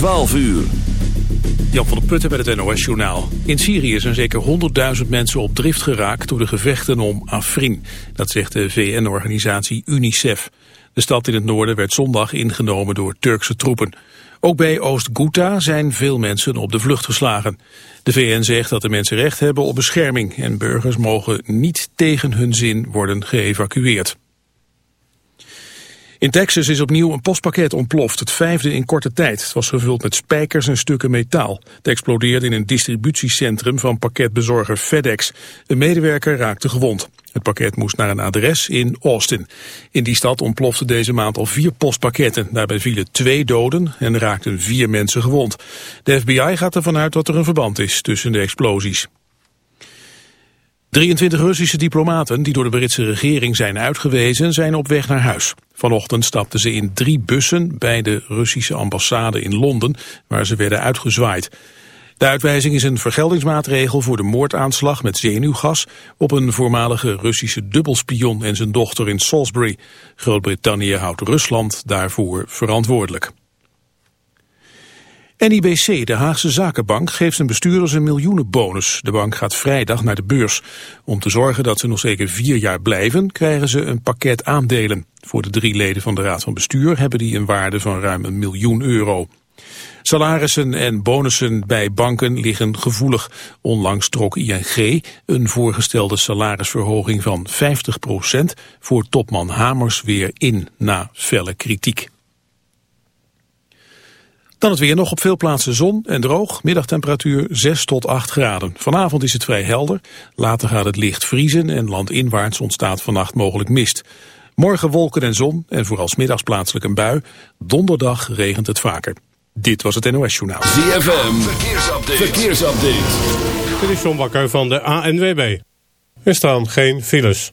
12 uur. Jan van der Putten met het NOS-journaal. In Syrië zijn zeker 100.000 mensen op drift geraakt door de gevechten om Afrin. Dat zegt de VN-organisatie UNICEF. De stad in het noorden werd zondag ingenomen door Turkse troepen. Ook bij Oost-Ghouta zijn veel mensen op de vlucht geslagen. De VN zegt dat de mensen recht hebben op bescherming... en burgers mogen niet tegen hun zin worden geëvacueerd. In Texas is opnieuw een postpakket ontploft, het vijfde in korte tijd. Het was gevuld met spijkers en stukken metaal. Het explodeerde in een distributiecentrum van pakketbezorger FedEx. Een medewerker raakte gewond. Het pakket moest naar een adres in Austin. In die stad ontplofte deze maand al vier postpakketten. Daarbij vielen twee doden en raakten vier mensen gewond. De FBI gaat ervan uit dat er een verband is tussen de explosies. 23 Russische diplomaten die door de Britse regering zijn uitgewezen zijn op weg naar huis. Vanochtend stapten ze in drie bussen bij de Russische ambassade in Londen waar ze werden uitgezwaaid. De uitwijzing is een vergeldingsmaatregel voor de moordaanslag met zenuwgas op een voormalige Russische dubbelspion en zijn dochter in Salisbury. Groot-Brittannië houdt Rusland daarvoor verantwoordelijk. NIBC, de Haagse Zakenbank, geeft zijn bestuurders een miljoenenbonus. De bank gaat vrijdag naar de beurs. Om te zorgen dat ze nog zeker vier jaar blijven, krijgen ze een pakket aandelen. Voor de drie leden van de Raad van Bestuur hebben die een waarde van ruim een miljoen euro. Salarissen en bonussen bij banken liggen gevoelig. Onlangs trok ING een voorgestelde salarisverhoging van 50% voor topman Hamers weer in na felle kritiek. Dan het weer nog op veel plaatsen zon en droog. Middagtemperatuur 6 tot 8 graden. Vanavond is het vrij helder. Later gaat het licht vriezen en landinwaarts ontstaat vannacht mogelijk mist. Morgen wolken en zon en vooral middags plaatselijk een bui. Donderdag regent het vaker. Dit was het NOS Journaal. ZFM, verkeersupdate. verkeersupdate. Dit is John Bakker van de ANWB. Er staan geen files.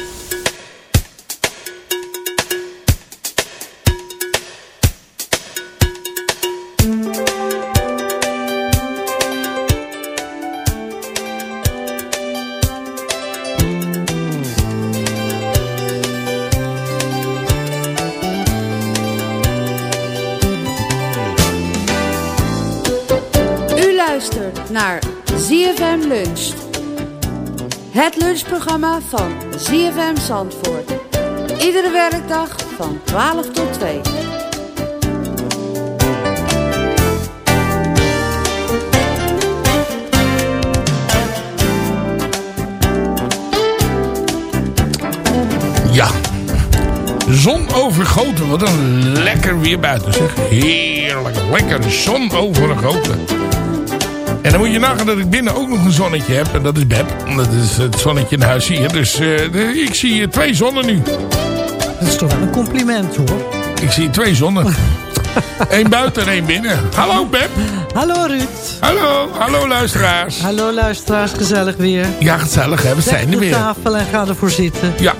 Het lunchprogramma van ZFM Zandvoort. Iedere werkdag van 12 tot 2. Ja. Zon overgoten. Wat een lekker weer buiten zeg. Heerlijk. Lekker zon overgoten. En dan moet je nagaan dat ik binnen ook nog een zonnetje heb. En dat is Beb. Dat is het zonnetje in huis hier. Dus eh, de- ik zie twee zonnen nu. Dat is toch wel een compliment hoor. Ik zie twee zonnen. Eén buiten en één binnen. Hallo Beb. Hallo Ruud. Hallo, hallo luisteraars. Hallo luisteraars, gezellig weer. Ja, gezellig hè, we zijn er de weer. tafel en ga ervoor zitten. Ja,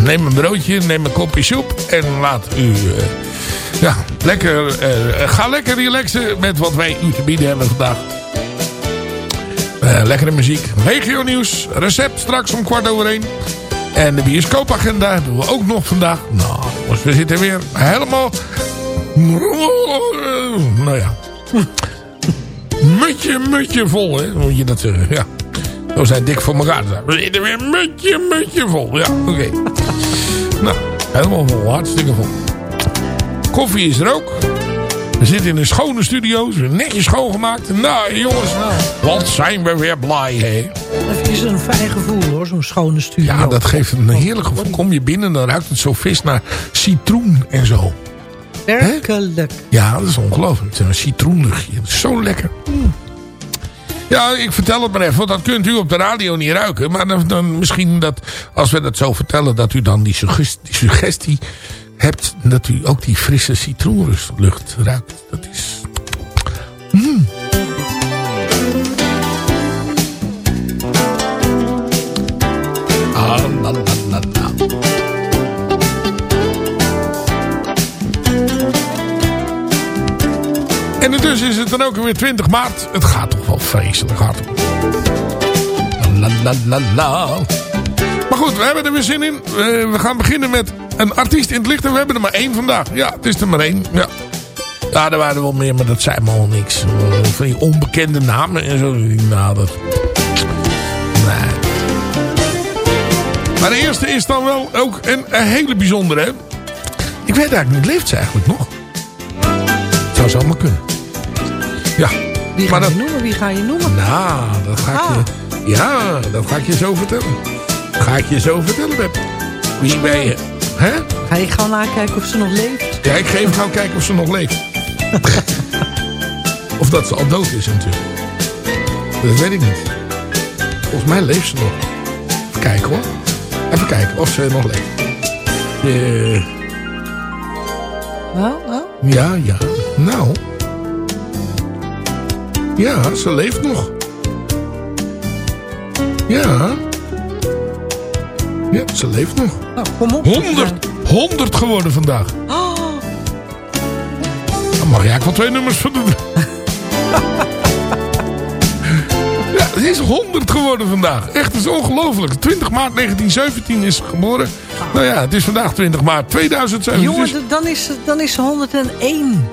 neem een broodje, neem een kopje soep en laat u... eh, ja, lekker, eh, ga lekker relaxen met wat wij u te bieden hebben vandaag. Eh, lekkere muziek, regio nieuws, recept straks om kwart over één. En de bioscoopagenda doen we ook nog vandaag. Nou, dus we zitten weer helemaal... Nou ja. Mutje, mutje vol, hè. Moet je dat zeggen, ja. We zijn dik voor elkaar. We zitten weer mutje, mutje vol. Ja, oké. nou, helemaal vol. Hartstikke vol. Koffie is er ook. We zitten in een schone studio. Ze netjes schoongemaakt. Nou, jongens. Wat zijn we weer blij, hè. Dat is een fijn gevoel hoor, zo'n schone studio. Ja, dat geeft een heerlijk gevoel. Kom je binnen, dan ruikt het zo vis naar citroen en zo. Werkelijk. Ja, dat is ongelooflijk. Het een citroenluchtje. Dat is zo lekker. Ja, ik vertel het maar even. Want dat kunt u op de radio niet ruiken. Maar dan, dan misschien dat, als we dat zo vertellen... dat u dan die suggestie, die suggestie hebt... dat u ook die frisse citroenlucht ruikt. Dat is... Mm. Ah. En intussen is het dan ook weer 20 maart. Het gaat toch wel vreselijk hard. La, la, la, la. Maar goed, we hebben er weer zin in. Eh, we gaan beginnen met een artiest in het licht. En we hebben er maar één vandaag. Ja, het is er maar één. Ja, ja er waren er wel meer, maar dat zei me al niks. Eh, Van die onbekende namen en zo. Nou, dat... Nee. Maar de eerste is dan wel ook een, een hele bijzondere. Hè? Ik weet eigenlijk niet, leeft ze eigenlijk nog? Het zou zomaar kunnen. Ja. Wie ga dat, je noemen? Wie ga je noemen? nou, dat ga ik Ah. je... Ja, dat ga ik je zo vertellen. Ga ik je zo vertellen, Beb. Wie ben je? Hè? Ga je gauw nakijken of ze nog leeft? Ja, ik ga even gauw kijken of ze nog leeft. of dat ze al dood is natuurlijk. Dat weet ik niet. Volgens mij leeft ze nog. Even kijken hoor. Even kijken of ze nog leeft. Nou, nou. ja, ja. Nou. Ja, ze leeft nog. Ja. Ja, ze leeft nog. nou kom op. 100, 100 geworden vandaag. Oh, Dan mag jij eigenlijk wel twee nummers van doen. ja, het is 100 geworden vandaag. Echt, het is ongelooflijk. 20 maart 1917 is ze geboren. Nou ja, het is vandaag 20 maart 2007. jongen, dan is, ze- dan is ze 101.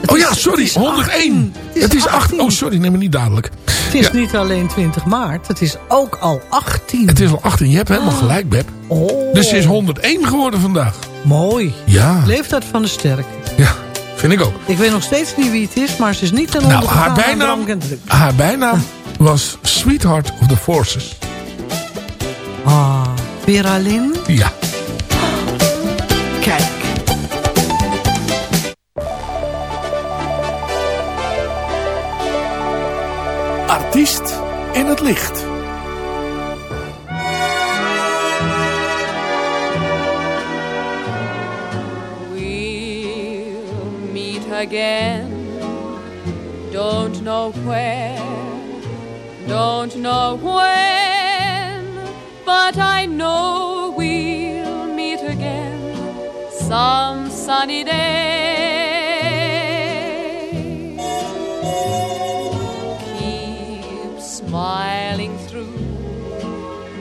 Het Oh is- ja, sorry, het is 101. 18. Het is 8. 18. Oh, sorry, neem me niet dadelijk. Het is Ja. niet alleen 20 maart, het is ook al 18. Het is al 18. Je hebt helemaal gelijk, Beb. Oh, Dus ze is 101 geworden vandaag. mooi. Ja, Leeftijd van de sterk. ja, vind ik ook. Ik weet nog steeds niet wie het is, maar ze is niet ten Nou, onder haar gegaan aan bijnaam, haar bijnaam was Sweetheart of the Forces. Ah, Vera Lynn. Ja. Kijk. Het licht. We'll meet again. Don't know where, don't know when, but I know we'll meet again some sunny day.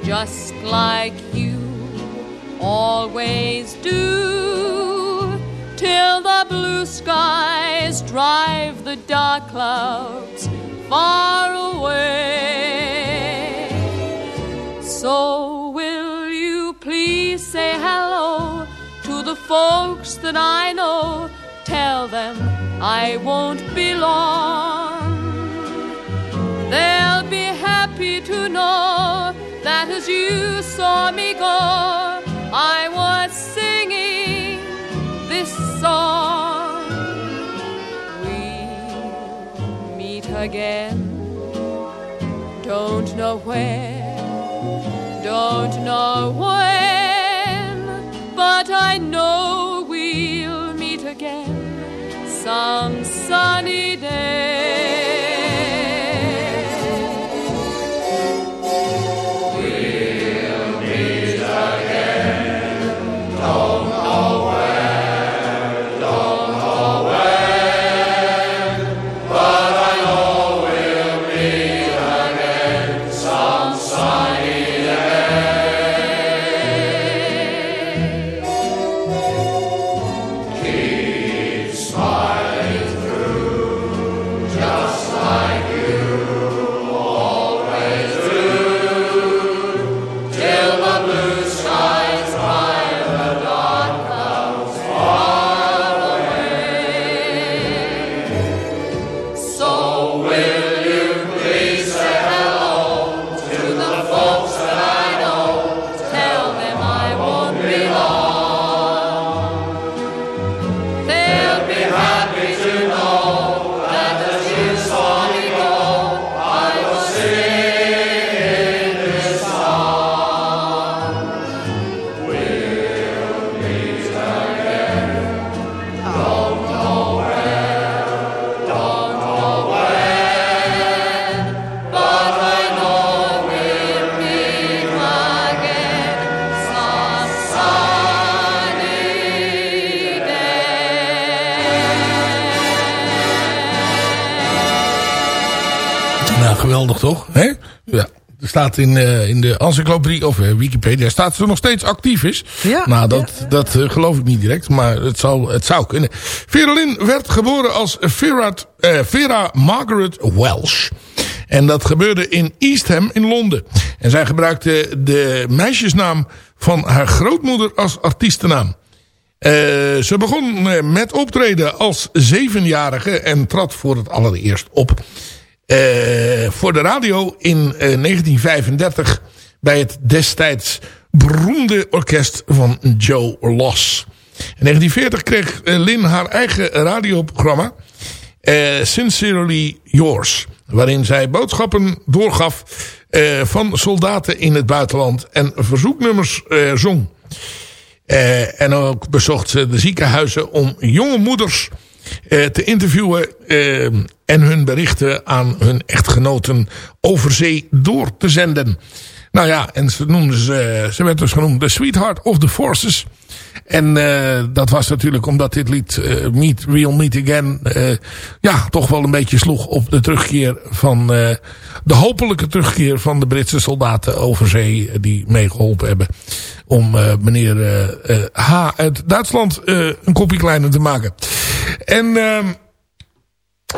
Just like you always do, till the blue skies drive the dark clouds far away. So will you please say hello to the folks that I know? Tell them I won't be long. As you saw me go, I was singing this song. We'll meet again. Don't know where, don't know when, but I know we'll meet again some sunny day. Geweldig toch? Ja. Er staat in, eh, in de encyclopedie, of eh, Wikipedia, staat ze nog steeds actief is. Ja, nou, dat, ja, dat eh, geloof ik niet direct, maar het zou, het zou kunnen. Vera Lynn werd geboren als Vera, Vera Margaret Welsh. En dat gebeurde in East Ham in Londen. En zij gebruikte de meisjesnaam van haar grootmoeder als artiestennaam. Ze begon met optreden als zevenjarige en trad voor het allereerst op voor de radio in eh, 1935 bij het destijds beroemde orkest van Joe Loss. In 1940 kreeg eh, Lynn haar eigen radioprogramma eh, Sincerely Yours, waarin zij boodschappen doorgaf eh, van soldaten in het buitenland en verzoeknummers eh, zong. Eh, en ook bezocht ze de ziekenhuizen om jonge moeders eh, te interviewen eh, en hun berichten aan hun echtgenoten over zee door te zenden. Nou ja, en ze, noemden ze, ze werd dus genoemd The Sweetheart of the Forces. En uh, dat was natuurlijk omdat dit lied uh, Meet Real Meet Again uh, ja, toch wel een beetje sloeg op de terugkeer van de hopelijke terugkeer van de Britse soldaten over zee die meegeholpen hebben om meneer H uit Duitsland een kopje kleiner te maken. En ehm,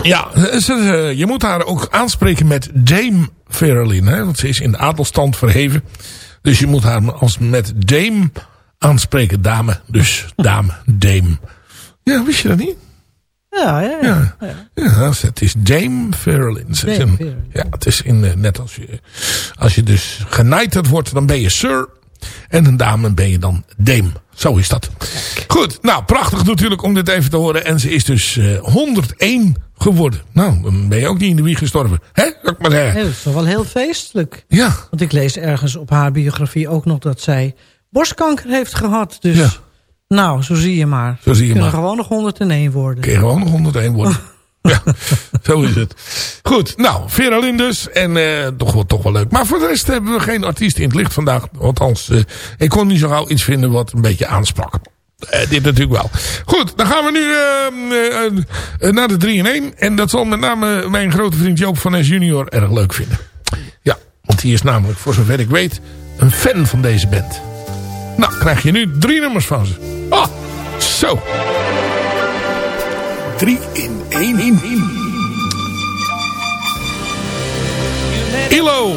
ja, ze, je moet haar ook aanspreken met Dame Verlin, hè, want ze is in de adelstand verheven. Dus je moet haar als met Dame aanspreken, dame. Dus dame, dame. Ja, wist je dat niet? Ja, ja, ja. ja. ja het is Dame Verlin. Ja, het is in, net als je, als je dus genaaid wordt, dan ben je sir. En een dame ben je dan dame. Zo is dat. Goed, nou prachtig natuurlijk om dit even te horen. En ze is dus uh, 101 geworden. Nou, dan ben je ook niet in de wieg gestorven. Hè, ik maar zeggen. Nee, dat is toch wel heel feestelijk. Ja. Want ik lees ergens op haar biografie ook nog dat zij borstkanker heeft gehad. Dus ja. nou, zo zie je maar. Zo zie je Kunnen maar. gewoon nog 101 worden. Kun je gewoon nog 101 worden. ja, zo is het. Goed, nou, Vera Lindus. En uh, toch, wel, toch wel leuk. Maar voor de rest hebben we geen artiest in het licht vandaag. Althans, uh, ik kon niet zo gauw iets vinden wat een beetje aansprak. Uh, dit natuurlijk wel. Goed, dan gaan we nu naar de 3 in 1. En dat zal met name mijn grote vriend Joop van S junior erg leuk vinden. Ja, want die is namelijk, voor zover ik weet, een fan van deze band. Nou, krijg je nu drie nummers van ze. Ah, zo. 3 in 1 in 1. ILO.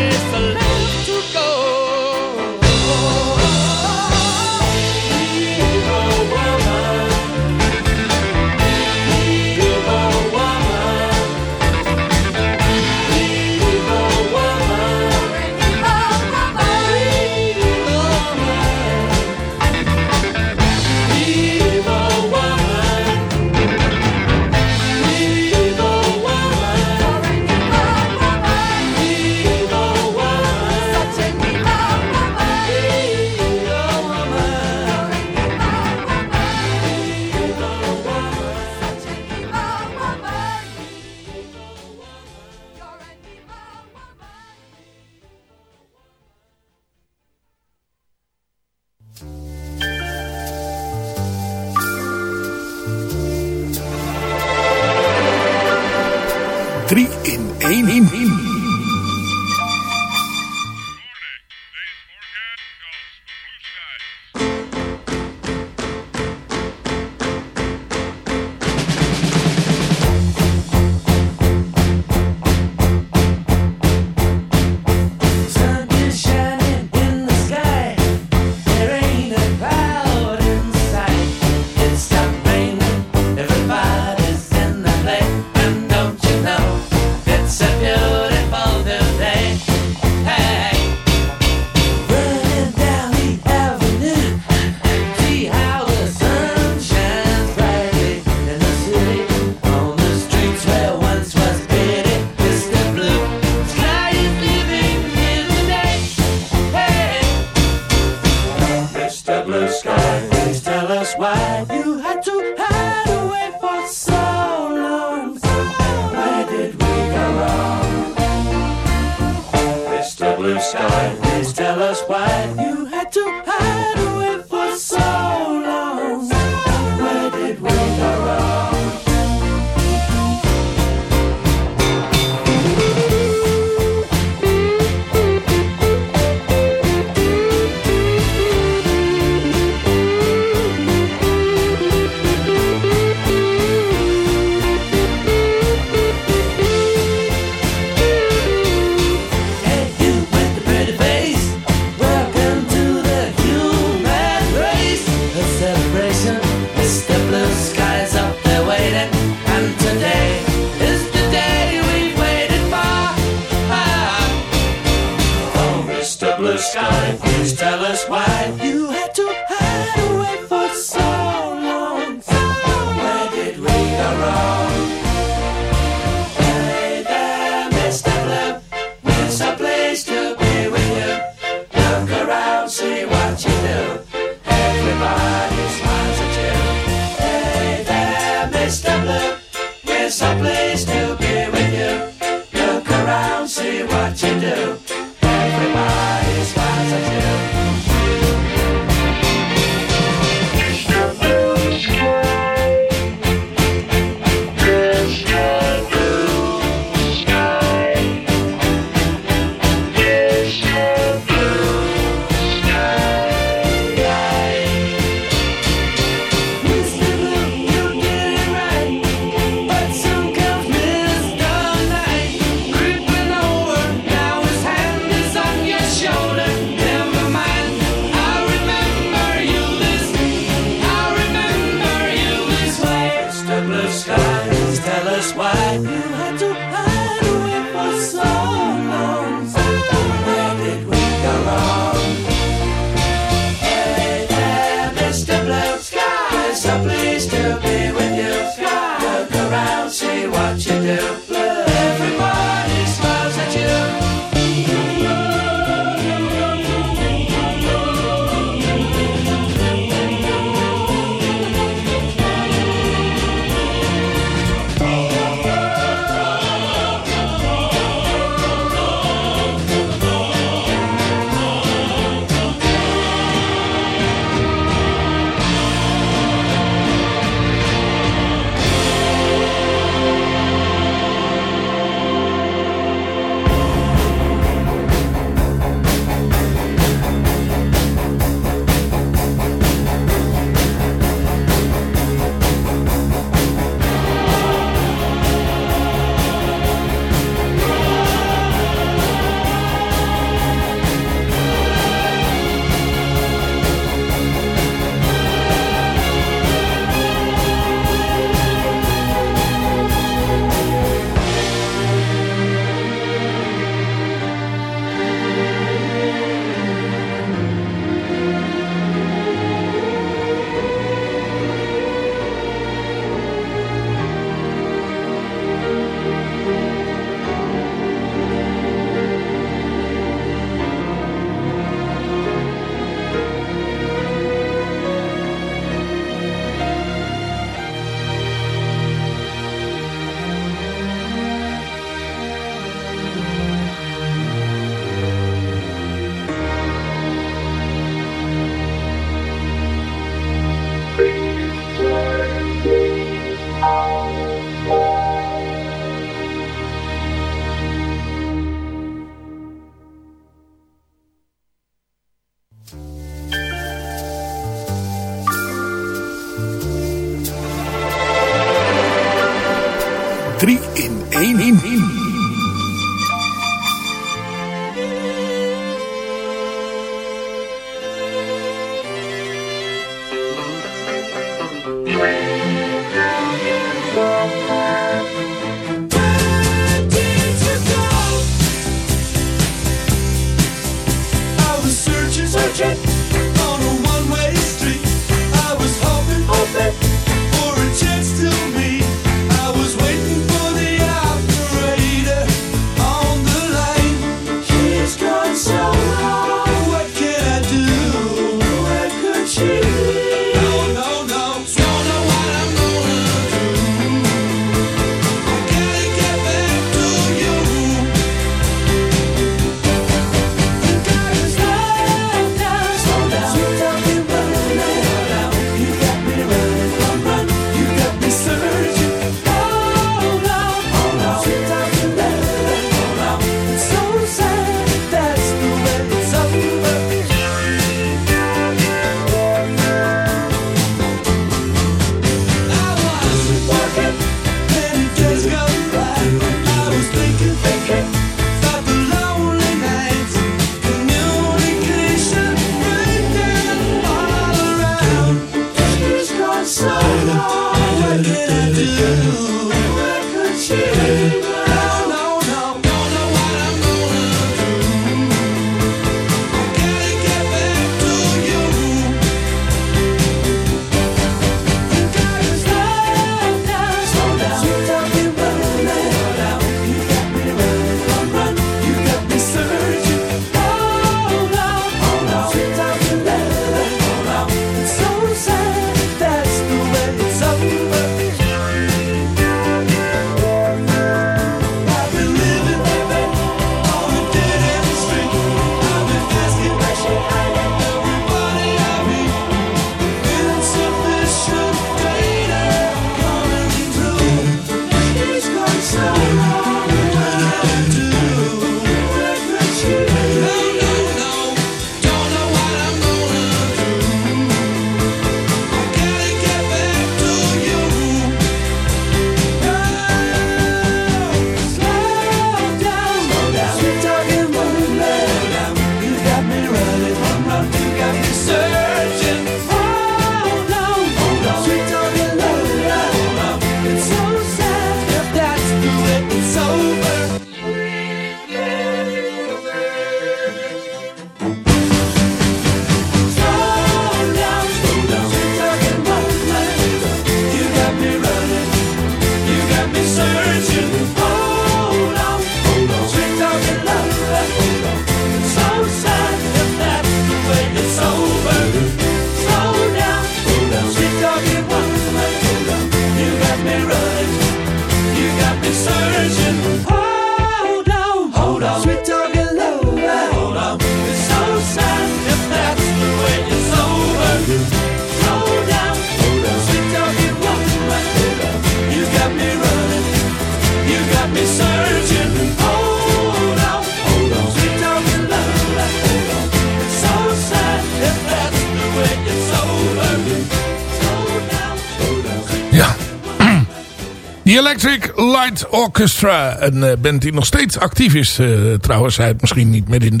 Orchestra. Een eh, band die nog steeds actief is eh, trouwens. Hij misschien niet meer in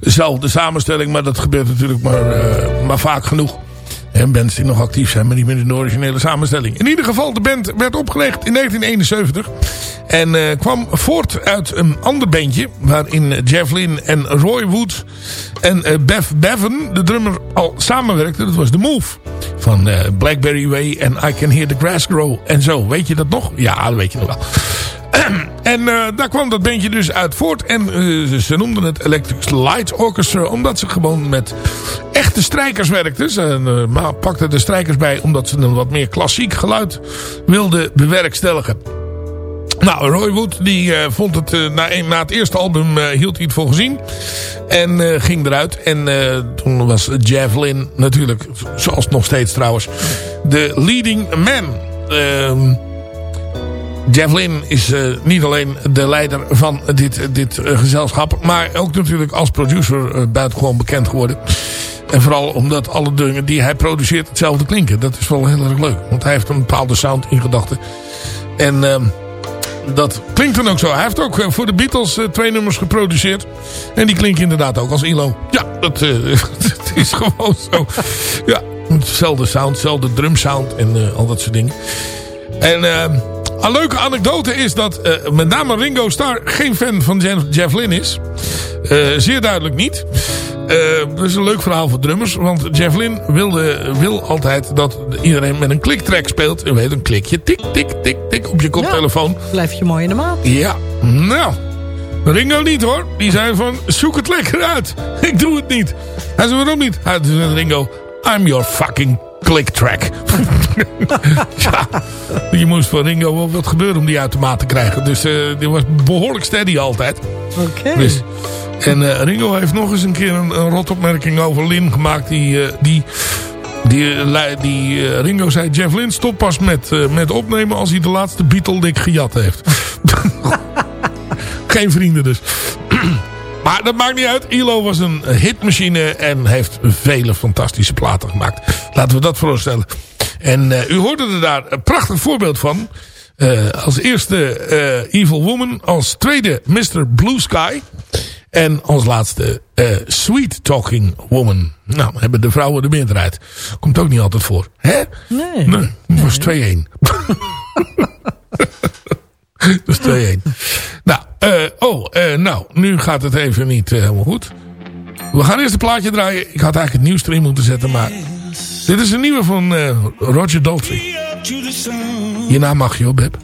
dezelfde samenstelling. Maar dat gebeurt natuurlijk maar, eh, maar vaak genoeg. En bands die nog actief zijn, maar niet meer in de originele samenstelling. In ieder geval, de band werd opgelegd in 1971. En kwam voort uit een ander bandje. Waarin Jeff Lynne en Roy Wood en eh, Bev Bevan, de drummer, al samenwerkten. Dat was The Move. Van eh, Blackberry Way en I Can Hear the Grass Grow. En zo, weet je dat nog? Ja, dat weet je nog wel. En eh, daar kwam dat bandje dus uit voort. En eh, ze noemden het Electric Light Orchestra. Omdat ze gewoon met echte strijkers werkten. Ze maar pakten de strijkers bij. Omdat ze een wat meer klassiek geluid wilden bewerkstelligen. Nou, Roy Wood die vond het na, na het eerste album hield hij het voor gezien. En ging eruit. En toen was Lynne natuurlijk, zoals nog steeds trouwens, de leading man. Ehm Jeff Lynne is eh, niet alleen de leider van dit, dit eh, gezelschap. Maar ook natuurlijk als producer uh, buitengewoon bekend geworden. En vooral omdat alle dingen die hij produceert hetzelfde klinken. Dat is wel heel erg leuk. Want hij heeft een bepaalde sound in gedachten. En ehm, dat klinkt dan ook zo. Hij heeft ook voor de Beatles twee nummers geproduceerd. En die klinken inderdaad ook als ILO. Ja, dat, het is gewoon zo. Ja, hetzelfde sound, hetzelfde drumsound en al dat soort dingen. En eh, een leuke anekdote is dat eh, met name Ringo Starr geen fan van Jeff, Jeff Lynne is. Eh, zeer duidelijk niet. Eh, dat is een leuk verhaal voor drummers. Want Jeff Lynne wilde, wil altijd dat iedereen met een kliktrack speelt. U weet, een klikje tik, tik, tik, tik op je koptelefoon. Blijf je mooi in de maat. Ja, nou. Ringo niet hoor. Die zei van, zoek het lekker uit. Ik doe het niet. Hij zei, waarom niet? Hij zei, Ringo, I'm your fucking click track. ja, je moest van Ringo wel wat gebeuren om die uit de maat te krijgen. Dus eh, die was behoorlijk steady altijd. Oké. Dus, en eh, Ringo heeft nog eens een keer een, een rotopmerking over Lin gemaakt. Die, eh, die, die, die eh, Ringo zei, Jeff Lynne stop pas met, eh, met opnemen als hij de laatste Beatle dik gejat heeft. Geen vrienden dus. Maar dat maakt niet uit. ILO was een hitmachine en heeft vele fantastische platen gemaakt. Laten we dat voorstellen. En eh, u hoorde er daar een prachtig voorbeeld van. Eh, als eerste eh, Evil Woman. Als tweede Mr. Blue Sky. En als laatste Sweet Talking Woman. Nou, hebben de vrouwen de meerderheid. Komt ook niet altijd voor. Hè? Nee. Nee, het was 2-1. Dat is 2-1. Nou, eh, oh, eh, nou, nu gaat het even niet eh, helemaal goed. We gaan eerst een plaatje draaien. Ik had eigenlijk het nieuws erin moeten zetten, maar... Dit is een nieuwe van eh, Roger Daltrey. Hierna mag je op, Beb.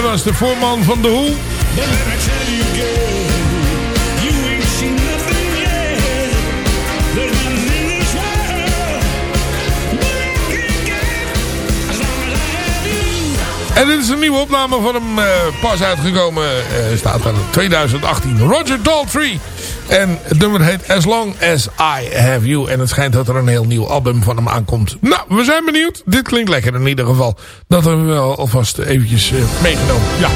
Als de voorman van de Hoe. En dit is een nieuwe opname van hem eh, pas uitgekomen. eh, staat er 2018. Roger Daltrey. En het nummer heet As Long As I Have You. En het schijnt dat er een heel nieuw album van hem aankomt. Nou, we zijn benieuwd. Dit klinkt lekker in ieder geval. Dat hebben we wel alvast eventjes eh, meegenomen. Ja.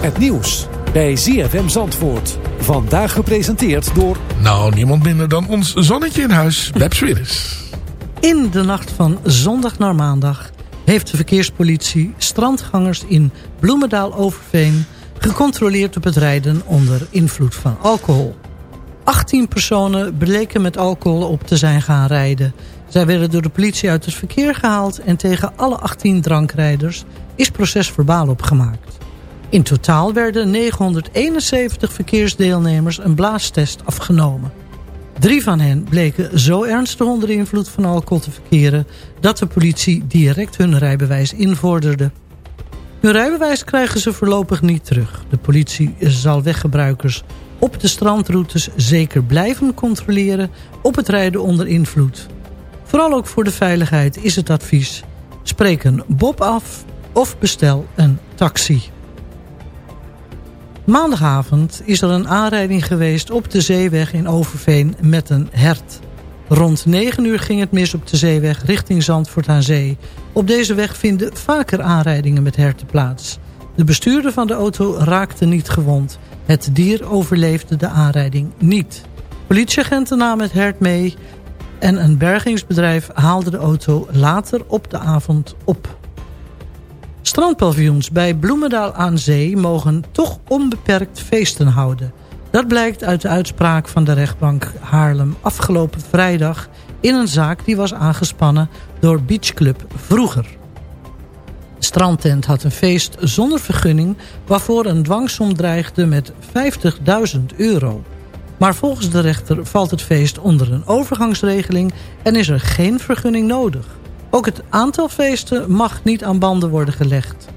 Het nieuws bij ZFM Zandvoort. Vandaag gepresenteerd door... Nou, niemand minder dan ons zonnetje in huis, Beb Swiris. In de nacht van zondag naar maandag heeft de verkeerspolitie strandgangers in Bloemendaal-Overveen gecontroleerd op het rijden onder invloed van alcohol. 18 personen bleken met alcohol op te zijn gaan rijden. Zij werden door de politie uit het verkeer gehaald... en tegen alle 18 drankrijders is procesverbaal opgemaakt. In totaal werden 971 verkeersdeelnemers een blaastest afgenomen. Drie van hen bleken zo ernstig onder invloed van alcohol te verkeren... dat de politie direct hun rijbewijs invorderde. Hun rijbewijs krijgen ze voorlopig niet terug. De politie zal weggebruikers op de strandroutes zeker blijven controleren... op het rijden onder invloed. Vooral ook voor de veiligheid is het advies... spreek een bob af of bestel een taxi. Maandagavond is er een aanrijding geweest op de zeeweg in Overveen met een hert. Rond 9 uur ging het mis op de zeeweg richting Zandvoort aan Zee. Op deze weg vinden vaker aanrijdingen met herten plaats. De bestuurder van de auto raakte niet gewond. Het dier overleefde de aanrijding niet. Politieagenten namen het hert mee en een bergingsbedrijf haalde de auto later op de avond op. Strandpaviljoens bij Bloemendaal aan Zee mogen toch onbeperkt feesten houden. Dat blijkt uit de uitspraak van de rechtbank Haarlem afgelopen vrijdag... in een zaak die was aangespannen door Beachclub Vroeger. De strandtent had een feest zonder vergunning... waarvoor een dwangsom dreigde met 50.000 euro. Maar volgens de rechter valt het feest onder een overgangsregeling... en is er geen vergunning nodig. Ook het aantal feesten mag niet aan banden worden gelegd.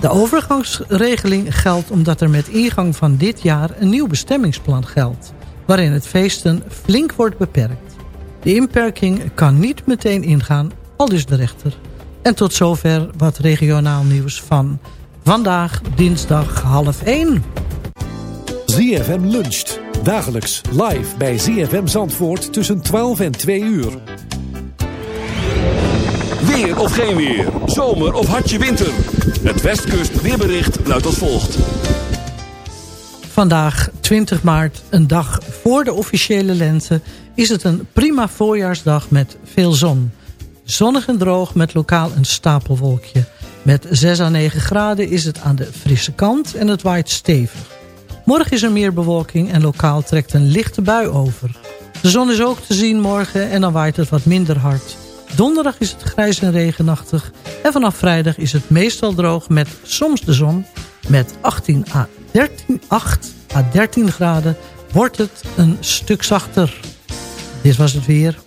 De overgangsregeling geldt omdat er met ingang van dit jaar een nieuw bestemmingsplan geldt, waarin het feesten flink wordt beperkt. De inperking kan niet meteen ingaan, al dus de rechter. En tot zover wat regionaal nieuws van vandaag dinsdag half 1. ZFM luncht. Dagelijks live bij ZFM Zandvoort tussen 12 en 2 uur. Weer of geen weer. Zomer of hartje winter. Het Westkust weerbericht luidt als volgt. Vandaag, 20 maart, een dag voor de officiële lente... is het een prima voorjaarsdag met veel zon. Zonnig en droog met lokaal een stapelwolkje. Met 6 à 9 graden is het aan de frisse kant en het waait stevig. Morgen is er meer bewolking en lokaal trekt een lichte bui over. De zon is ook te zien morgen en dan waait het wat minder hard. Donderdag is het grijs en regenachtig. En vanaf vrijdag is het meestal droog met soms de zon. Met 18 à 13, 8 à 13 graden wordt het een stuk zachter. Dit was het weer.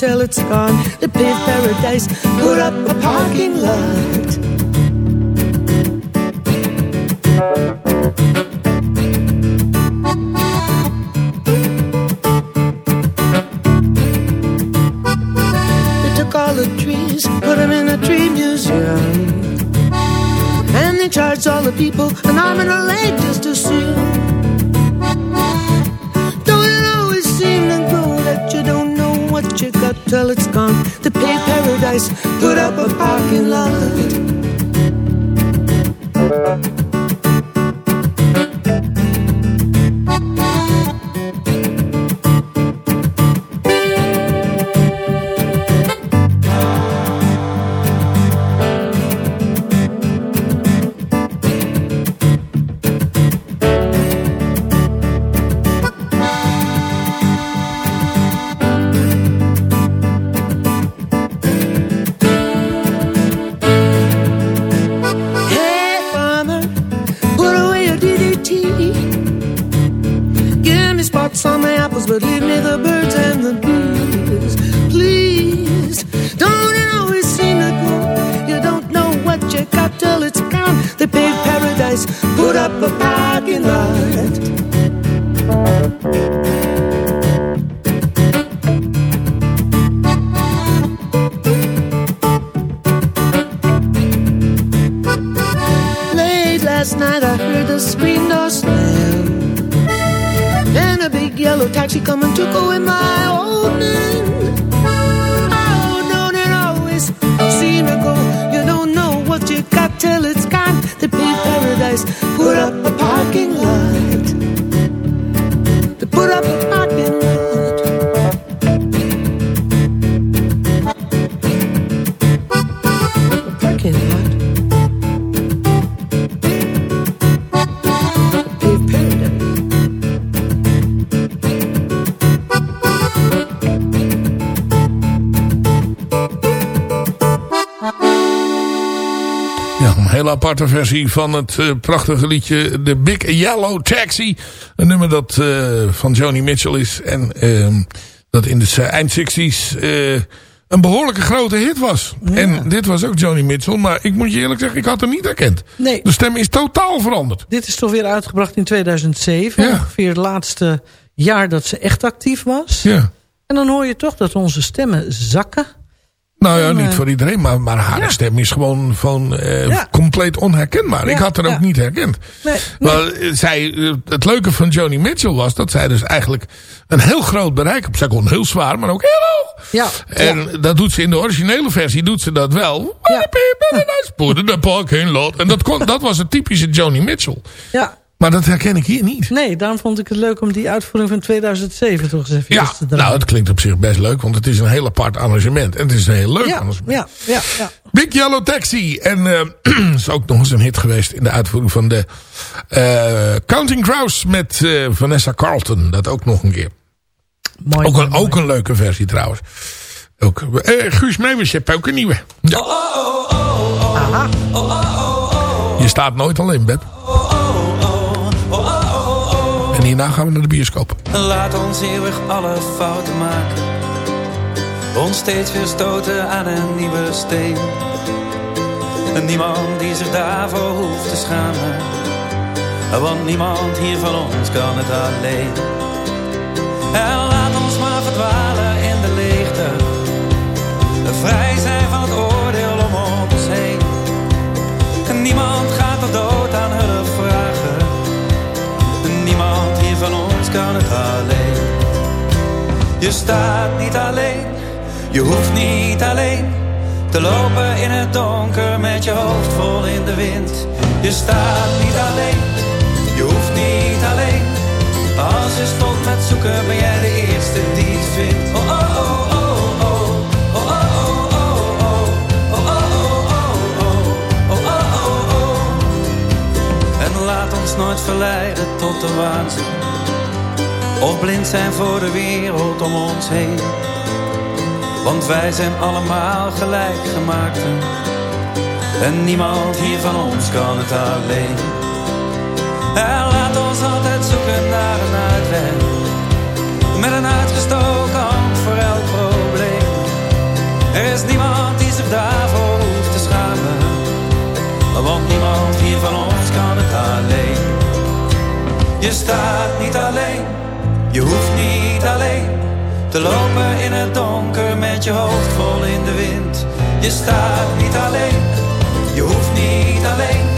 Till it's gone? They paved paradise, put up a parking lot. They took all the trees, put them in a tree museum. And they charged all the people an arm and a leg till it's gone? The paved paradise, night, I heard the screen door slam. And a big yellow taxi come and took away my old man. Oh, don't it always seem to go? You don't know what you got till it's gone. The big paradise, put up a parking lot. Hele aparte versie van het eh, prachtige liedje The Big Yellow Taxi. Een nummer dat eh, van Joni Mitchell is. En ehm, dat in de eind 60s eh, een behoorlijke grote hit was. En dit was ook Joni Mitchell. Maar ik moet je eerlijk zeggen, ik had hem niet herkend. Nee. De stem is totaal veranderd. Dit is toch weer uitgebracht in 2007. Ja. Ongeveer het laatste jaar dat ze echt actief was. Ja. En dan hoor je toch dat onze stemmen zakken. Nou ja, En, niet eh, voor iedereen, maar, maar haar ja. stem is gewoon van, eh, Ja. compleet onherkenbaar. ik had haar ook niet herkend. Nee, Maar eh, zij, eh, het leuke van Joni Mitchell was dat zij dus eigenlijk een heel groot bereik op. Zij kon heel zwaar, maar ook heel hoog. Ja, En dat doet ze in de originele versie, doet ze dat wel. Ja. Parking lot. En dat, kon, dat was het typische Joni Mitchell. ja. Maar dat herken ik hier niet. Nee, daarom vond ik het leuk om die uitvoering van 2007 toch eens even Ja, te draaien. nou het klinkt op zich best leuk, want het is een heel apart arrangement. En het is een heel leuk ja, arrangement. ja, ja, ja. Big Yellow Taxi. En eh is ook nog eens een hit geweest in de uitvoering van de eh, Counting Crows met eh, Vanessa Carlton. Dat ook nog een keer. Mooi, Ook mooi, een, mooi. ook een leuke versie trouwens. Ook, eh, Guus Meeuwis, je hebt ook een nieuwe. Ja. Je staat nooit alleen, Beb. En hierna gaan we naar de bioscoop. Laat ons eeuwig alle fouten maken. Ons steeds weer stoten aan een nieuwe steen. En niemand die zich daarvoor hoeft te schamen. Want niemand hier van ons kan het alleen. En laat ons maar verdwalen in de leegte. Vrij zijn van het oordeel kan het alleen. Je staat niet alleen, je hoeft niet alleen te lopen in het donker met je hoofd vol in de wind. Je staat niet alleen, je hoeft niet alleen. Als je stopt met zoeken ben jij de eerste die het vindt. Oh oh oh oh oh. Oh oh oh oh oh. Oh oh oh oh oh. Oh oh oh oh. En laat ons nooit verleiden tot de waanzin. Of blind zijn voor de wereld om ons heen. Want wij zijn allemaal gelijk gemaakt. En niemand hier van ons kan het alleen. En laat ons altijd zoeken naar een uitweg. Met een uitgestoken hand voor elk probleem. Er is niemand die zich daarvoor hoeft te schamen. Want niemand hier van ons kan het alleen. Je staat niet alleen, je hoeft niet alleen te lopen in het donker met je hoofd vol in de wind. Je staat niet alleen, je hoeft niet alleen.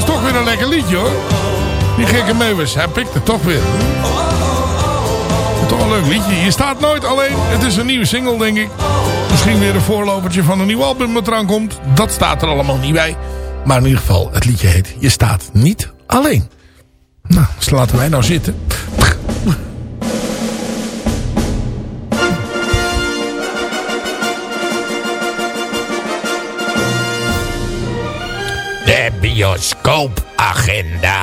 Is toch weer een lekker liedje hoor. Die gekke meeuwis, hij pikt het toch weer. Toch een leuk liedje. Je staat nooit alleen. Het is een nieuwe single denk ik. Misschien weer een voorlopertje van een nieuw album wat eraan komt. Dat staat er allemaal niet bij. Maar in ieder geval, het liedje heet Je staat niet alleen. Nou, dus laten wij nou zitten. De bioscoopagenda.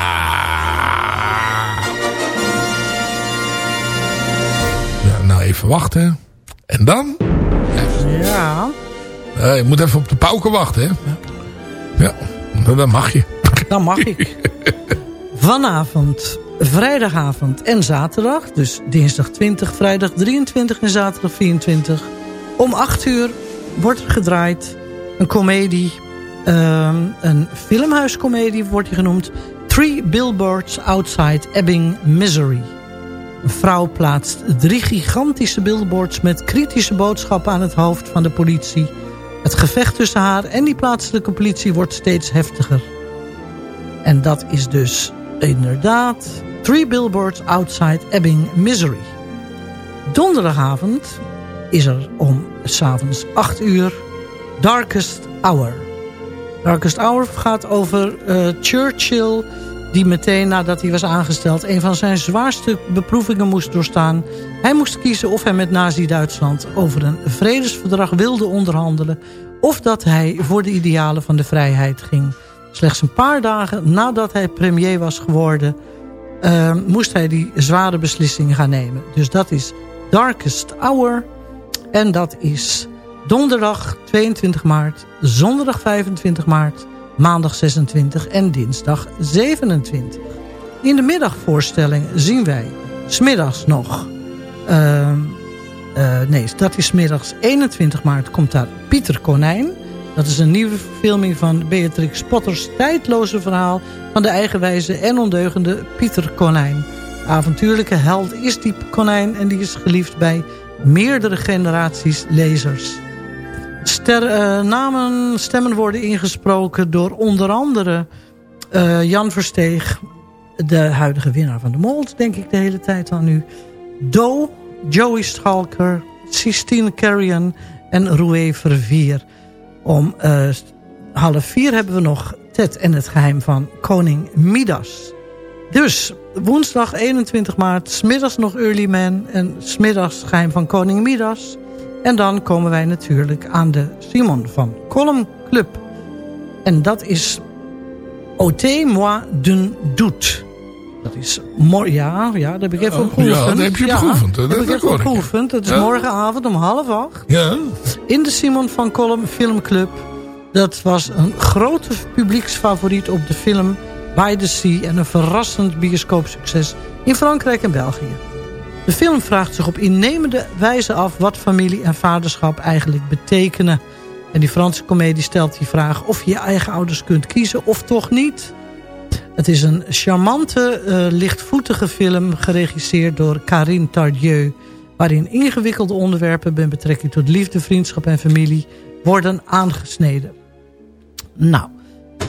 Ja, nou even wachten. En dan? Ja. Eh, je moet even op de pauken wachten, hè? Ja, dan mag je. Dan mag ik. Vanavond, vrijdagavond en zaterdag. Dus dinsdag 20, vrijdag 23 en zaterdag 24. Om 8 uur wordt er gedraaid een komedie. Ehm, een filmhuiscomedie wordt die genoemd. Three Billboards Outside Ebbing, Missouri. Een vrouw plaatst drie gigantische billboards met kritische boodschappen aan het hoofd van de politie. Het gevecht tussen haar en die plaatselijke politie wordt steeds heftiger. En dat is dus inderdaad Three Billboards Outside Ebbing, Missouri. Donderdagavond is er om s'avonds 8 uur Darkest Hour. Darkest Hour gaat over eh, Churchill die meteen nadat hij was aangesteld... een van zijn zwaarste beproevingen moest doorstaan. Hij moest kiezen of hij met Nazi-Duitsland over een vredesverdrag wilde onderhandelen... of dat hij voor de idealen van de vrijheid ging. Slechts een paar dagen nadat hij premier was geworden... eh, moest hij die zware beslissingen gaan nemen. Dus dat is Darkest Hour. En dat is donderdag 22 maart, zondag 25 maart maandag 26 en dinsdag 27. In de middagvoorstelling zien wij smiddags nog... ehm, eh, nee, dat is smiddags 21 maart komt daar Pieter Konijn. Dat is een nieuwe verfilming van Beatrix Potters tijdloze verhaal... van de eigenwijze en ondeugende Pieter Konijn. De avontuurlijke held is die konijn en die is geliefd bij meerdere generaties lezers. Ster, eh, namen, stemmen worden ingesproken door onder andere eh, Jan Versteeg... de huidige winnaar van de Mold, denk ik de hele tijd al nu. Do, Joey Schalker, Sistine Carrion en Roué Vervier. Om eh, half vier hebben we nog Ted en het geheim van koning Midas. Dus woensdag 21 maart, smiddags nog Early Man... en smiddags geheim van koning Midas... En dan komen wij natuurlijk aan de Simon van Kolm Club. En dat is Ôté moi d'un doute. Dat is morgen, ja, ja, dat heb ik even Ja, geoefend. ja, dat heb je geoefend, hè? Dat heb ik even ja. geoefend. Dat is Ja. morgenavond om half acht. Ja. In de Simon van Kolm Filmclub. Dat was een grote publieksfavoriet op de film By the Sea. En een verrassend bioscoopsucces in Frankrijk en België. De film vraagt zich op innemende wijze af wat familie en vaderschap eigenlijk betekenen. En die Franse komedie stelt die vraag of je je eigen ouders kunt kiezen of toch niet. Het is een charmante, eh, lichtvoetige film geregisseerd door Karine Tardieu... waarin ingewikkelde onderwerpen met betrekking tot liefde, vriendschap en familie worden aangesneden. Nou,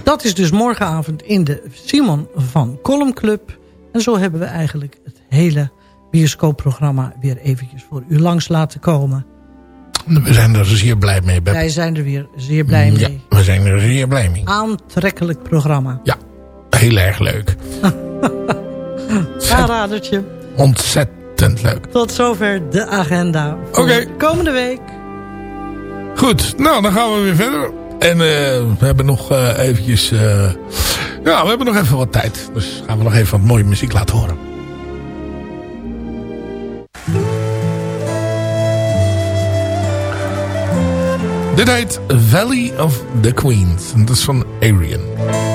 dat is dus morgenavond in de Simon van Kolm Club. En zo hebben we eigenlijk het hele bioscoopprogramma weer eventjes voor u langs laten komen. We zijn er zeer blij mee, Beb. Wij zijn er weer zeer blij mee. Ja, we zijn er zeer blij mee. Aantrekkelijk programma. Ja, heel erg leuk. Aanradertje. Ontzettend leuk. Tot zover de agenda voor Oké. de komende week. Goed, nou dan gaan we weer verder. En eh, we hebben nog eh, eventjes... eh, ja, we hebben nog even wat tijd. Dus gaan we nog even wat mooie muziek laten horen. Dit heet Valley of the Queens. En dat is van Arian.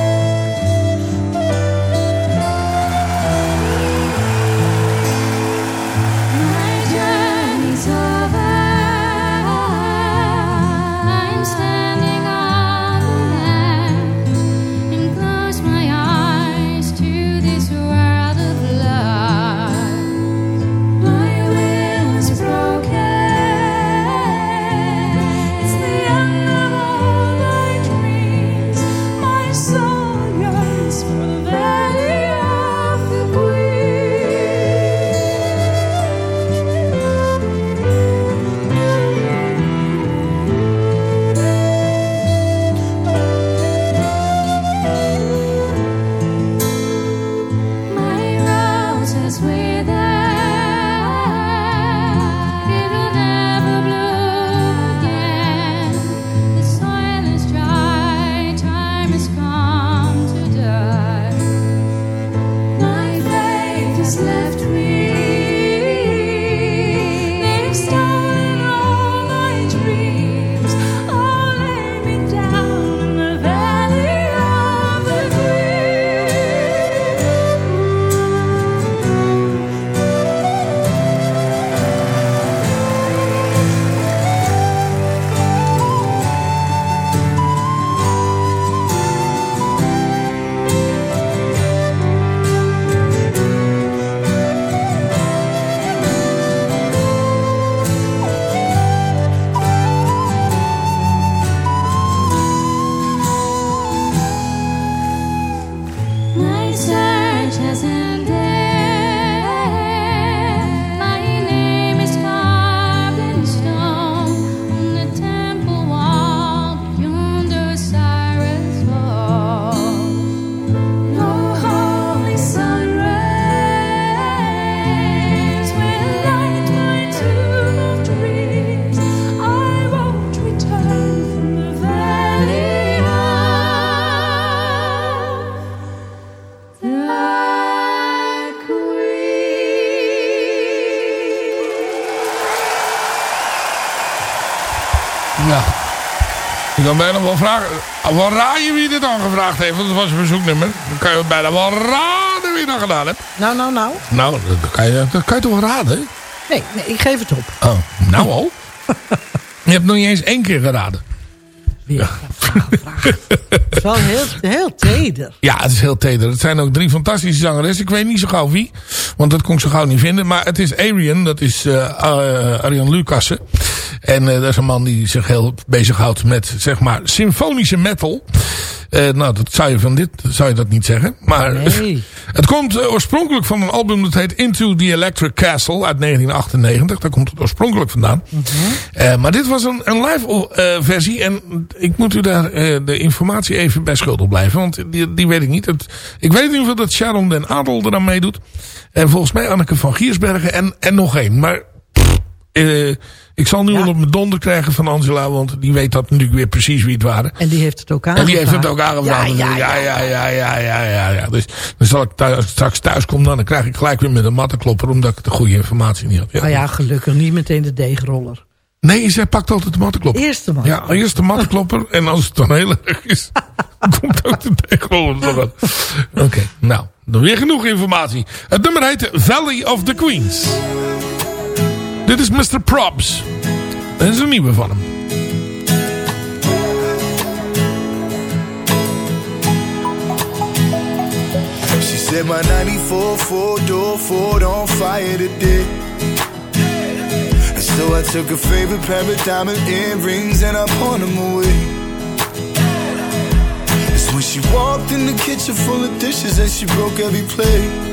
Dan bijna wel vragen. Wel raaien wie dit aangevraagd heeft, want het was een verzoeknummer. Dan kan je bijna wel raden wie dat gedaan hebt. Nou, nou, nou. Nou, dat kan je, dat kan je toch wel raden? Nee, nee, ik geef het op. Oh, nou al. je hebt nog niet eens één keer geraden. Weer. Het is wel heel, heel teder. Ja, het is heel teder. Het zijn ook drie fantastische zangeressen. Ik weet niet zo gauw wie, want dat kon ik zo gauw niet vinden. Maar het is Arian, dat is eh, Arjan Lucassen. En eh, dat is een man die zich heel bezighoudt met, zeg maar, symfonische metal. Eh, nou, dat zou je van dit zou je dat niet zeggen. Maar Nee. het komt eh, oorspronkelijk van een album dat heet Into the Electric Castle uit 1998. Daar komt het oorspronkelijk vandaan. Eh, maar dit was een, een live versie. En ik moet u daar de informatie even bij schuldig blijven. Want die, die weet ik niet. Het, ik weet in ieder geval dat Sharon den Adel eraan meedoet. En volgens mij Anneke van Giersbergen en, en nog één. Maar pff, ik zal nu wel op mijn donder krijgen van Angela. Want die weet dat natuurlijk weer precies wie het waren. En die heeft het ook En aangevraagd. die heeft het ook aangevraagd. Ja, ja, ja, ja, ja, ja, ja, ja, Dus dan zal ik thuis, straks thuis kom, dan, dan krijg ik gelijk weer met een mattenklopper. Omdat ik de goede informatie niet had. Ja. Nou ja, gelukkig niet meteen de deegroller. Nee, zij pakt altijd de mattenklopper. Eerste man. Ja, eerst de mattenklopper. en als het dan heel erg is, komt ook de aan. Oké, nou, dan weer genoeg informatie. Het nummer heet Valley of the Queens. Dit is Mr. Props. Dat is een nieuwe van hem. She said my 94 four door Ford on fire today. And so I took her favorite pair of diamond earrings and I pawned them away. It's when she walked in the kitchen full of dishes and she broke every plate.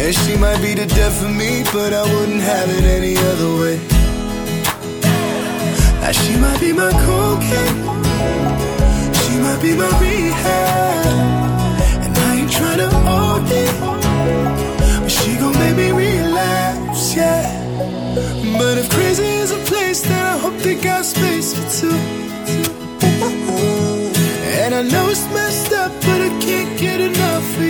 Man, she might be the death of me, but I wouldn't have it any other way. Now she might be my cocaine, she might be my rehab. And I ain't tryna OD, but she gon' make me relapse, yeah. But if crazy is a place, then I hope they got space for two. And I know it's messed up, but I can't get enough of you.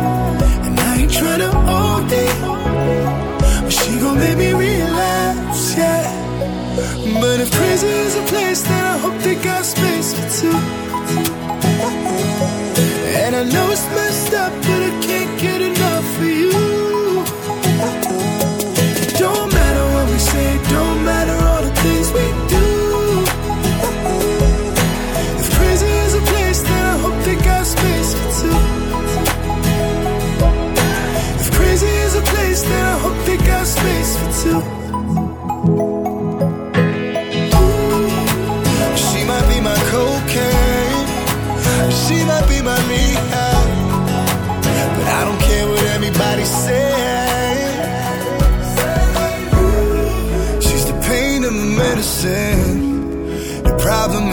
and I ain't tryna OD, but she gon' make me relapse, yeah. But if crazy is a place, then I hope they got space for two. And I know it's messed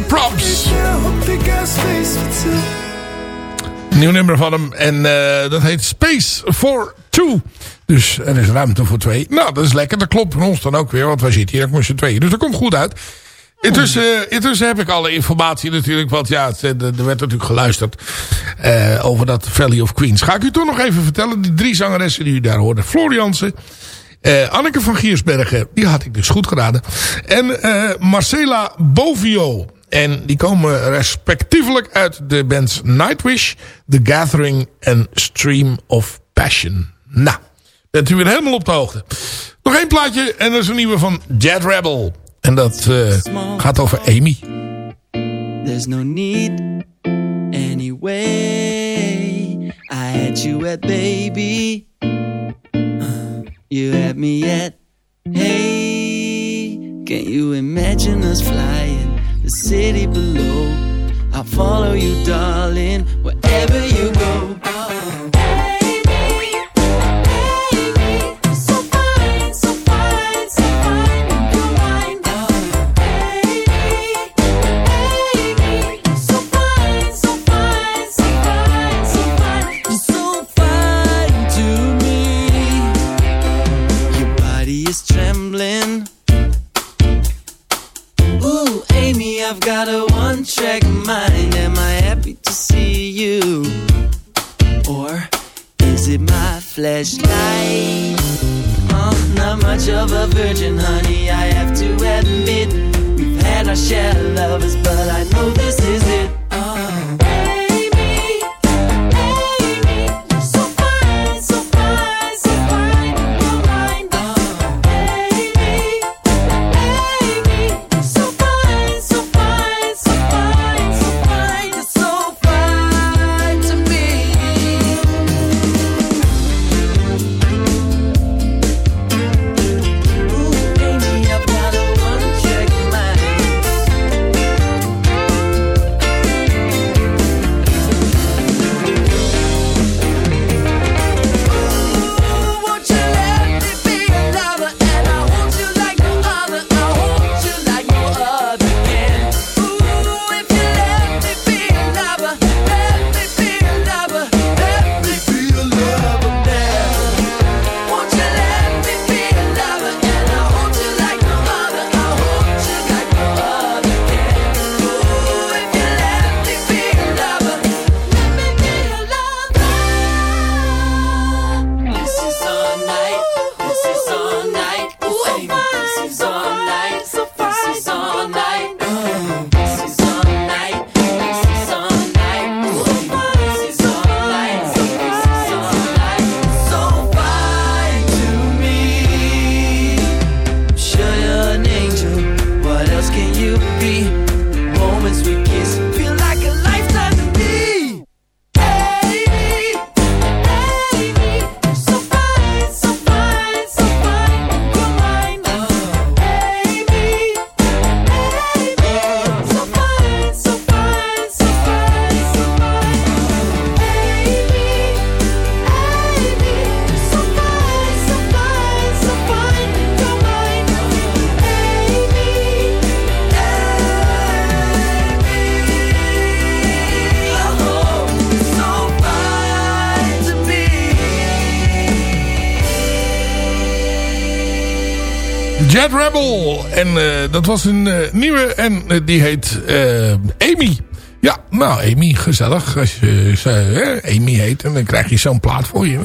For two. Nieuw nummer van hem. En eh, dat heet Space for Two. Dus er is ruimte voor twee. Nou, dat is lekker. Dat klopt van ons dan ook weer. Want wij zitten hier ook met z'n tweeën. Dus dat komt goed uit. Intussen, intussen heb ik alle informatie natuurlijk. Want ja, het- er er werd natuurlijk geluisterd eh, over dat Valley of Queens. Ga ik u toch nog even vertellen. Die drie zangeressen die u daar hoorde. Florianse. eh, Anneke van Giersbergen. Die had ik dus goed geraden. En eh, Marcela Bovio. En die komen respectievelijk uit de bands Nightwish, The Gathering en Stream of Passion. Nou, bent u weer helemaal op de hoogte. Nog één plaatje en dat is een nieuwe van Jet Rebel. En dat eh, gaat over Amy. There's no need anyway. I had you at baby. You had me at hey. Can you imagine us flying the city below? I'll follow you, darling, wherever you go. Got a one track mind. Am I happy to see you? Or is it my flashlight? Uh, not much of a virgin, honey, I have to admit. We've had our share of lovers, but I know this is it. En eh, dat was een eh, nieuwe en eh, die heet Amy. Ja, nou Amy, gezellig. Als je Amy heet en dan krijg je zo'n plaat voor je.